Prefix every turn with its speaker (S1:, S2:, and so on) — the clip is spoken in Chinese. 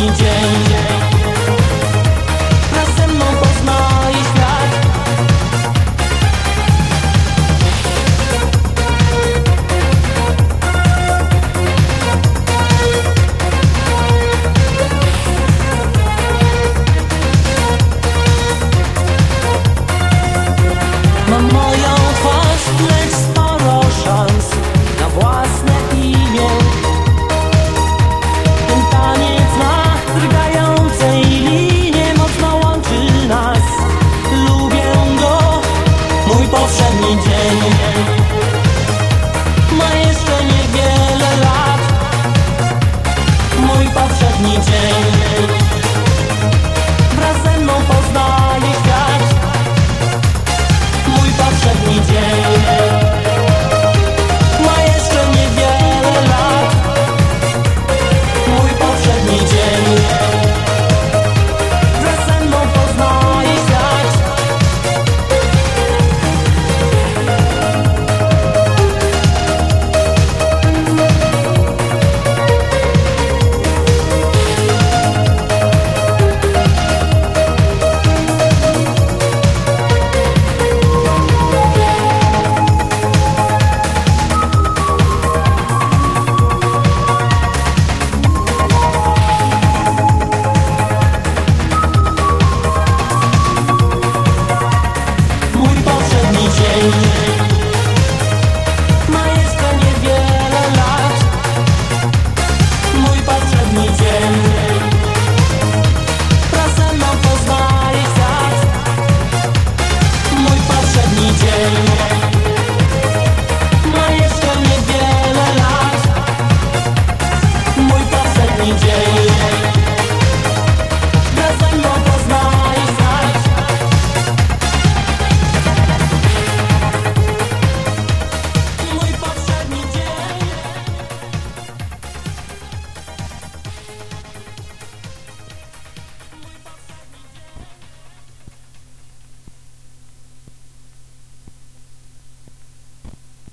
S1: 一天天